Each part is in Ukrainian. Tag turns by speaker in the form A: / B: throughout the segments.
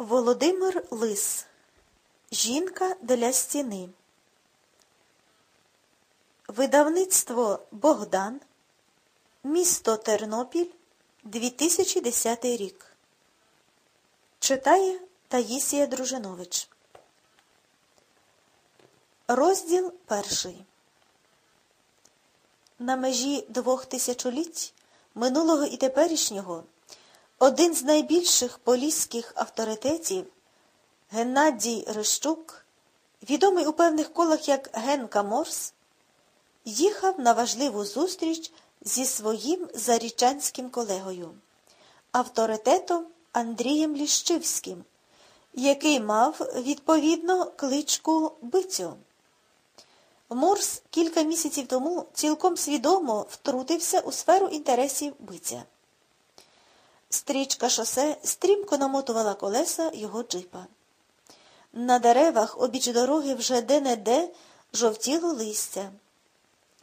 A: Володимир Лис. Жінка для стіни. Видавництво Богдан. Місто Тернопіль. 2010 рік. Читає Таїсія Дружинович. Розділ перший. На межі двох тисячоліть минулого і теперішнього один з найбільших поліських авторитетів Геннадій Рищук, відомий у певних колах як Генка Морс, їхав на важливу зустріч зі своїм зарічанським колегою, авторитетом Андрієм Ліщивським, який мав, відповідно, кличку Бицю. Морс кілька місяців тому цілком свідомо втрутився у сферу інтересів биця. Стрічка шосе стрімко намотувала колеса його джипа. На деревах обіч дороги вже де-не-де жовтіло листя.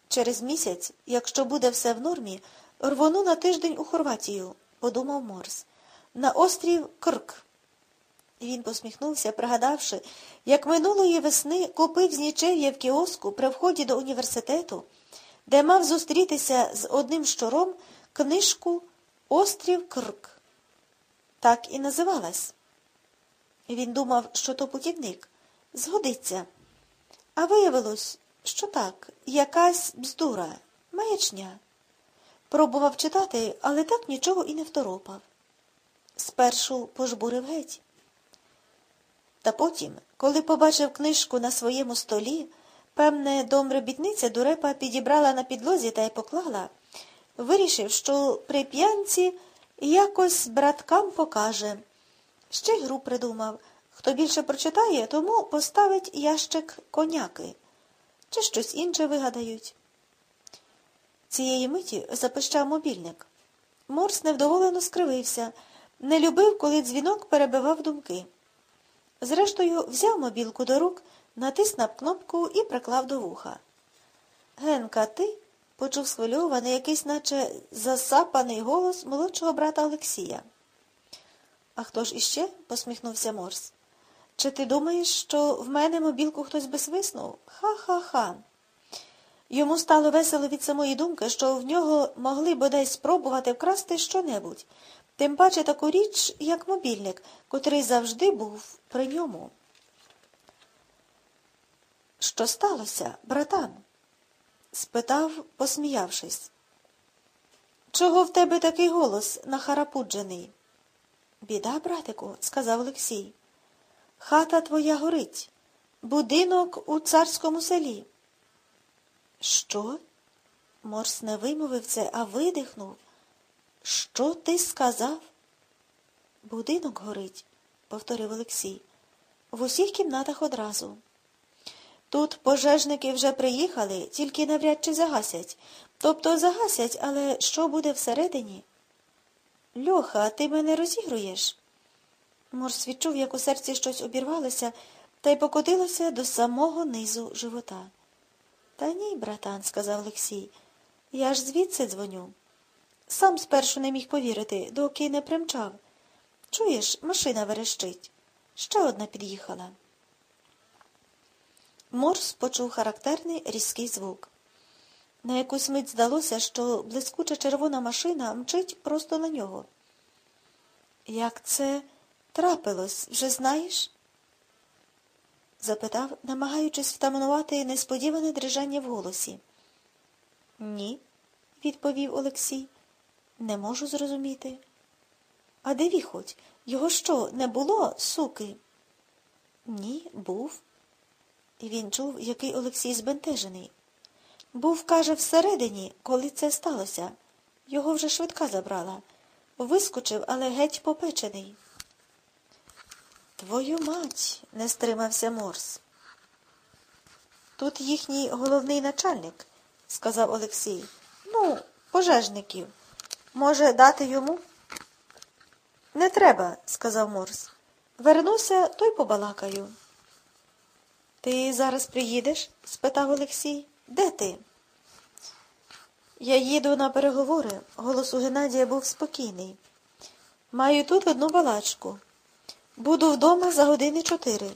A: Через місяць, якщо буде все в нормі, рвону на тиждень у Хорватію, подумав Морс, на острів Крк. Він посміхнувся, пригадавши, як минулої весни купив з нічев'я в кіоску при вході до університету, де мав зустрітися з одним щуром книжку Острів Крк. Так і називалась. Він думав, що то путівник. Згодиться. А виявилось, що так, якась бздура, маячня. Пробував читати, але так нічого і не второпав. Спершу пожбурив геть. Та потім, коли побачив книжку на своєму столі, певне, домробітниця дурепа підібрала на підлозі та й поклала, вирішив, що при п'янці якось браткам покаже. Ще й гру придумав. Хто більше прочитає, тому поставить ящик коняки. Чи щось інше вигадають. Цієї миті запищав мобільник. Морс невдоволено скривився, не любив, коли дзвінок перебивав думки. Зрештою, взяв мобілку до рук, натиснув кнопку і приклав до вуха. Генка, ти? Почув схвильований якийсь, наче засапаний голос молодшого брата Олексія. А хто ж іще? посміхнувся Морс. Чи ти думаєш, що в мене мобілку хтось би свиснув? Ха-ха-ха. Йому стало весело від самої думки, що в нього могли бодай спробувати вкрасти щонебудь, тим паче таку річ, як мобільник, котрий завжди був при ньому. Що сталося, братан? Спитав, посміявшись. Чого в тебе такий голос нахарапуджений? Біда, братику, сказав Олексій. Хата твоя горить, будинок у царському селі. Що? Морс не вимовив це, а видихнув. Що ти сказав? Будинок горить, повторив Олексій. В усіх кімнатах одразу. Тут пожежники вже приїхали, тільки навряд чи загасять. Тобто загасять, але що буде всередині? Льоха, ти мене розігруєш? Морс відчув, як у серці щось обірвалося, та й покотилося до самого низу живота. Та ні, братан, сказав Олексій, я ж звідси дзвоню. Сам спершу не міг повірити, доки не примчав. Чуєш, машина верещить. Ще одна під'їхала. Морс почув характерний різкий звук. На якусь мить здалося, що блискуча червона машина мчить просто на нього. Як це трапилось, вже знаєш? запитав, намагаючись втаманувати несподіване дрижання в голосі. Ні, відповів Олексій. Не можу зрозуміти. А де віхоть? Його що, не було, суки? Ні, був. І він чув, який Олексій збентежений. Був, каже, всередині, коли це сталося. Його вже швидка забрала. Вискочив, але геть попечений. Твою мать, не стримався Морс. Тут їхній головний начальник, сказав Олексій. Ну, пожежників. Може, дати йому? Не треба, сказав Морс. Вернуся, то й побалакаю. Ти зараз приїдеш? спитав Олексій. Де ти? Я їду на переговори. Голос у Геннадія був спокійний. Маю тут одну балачку. Буду вдома за години чотири.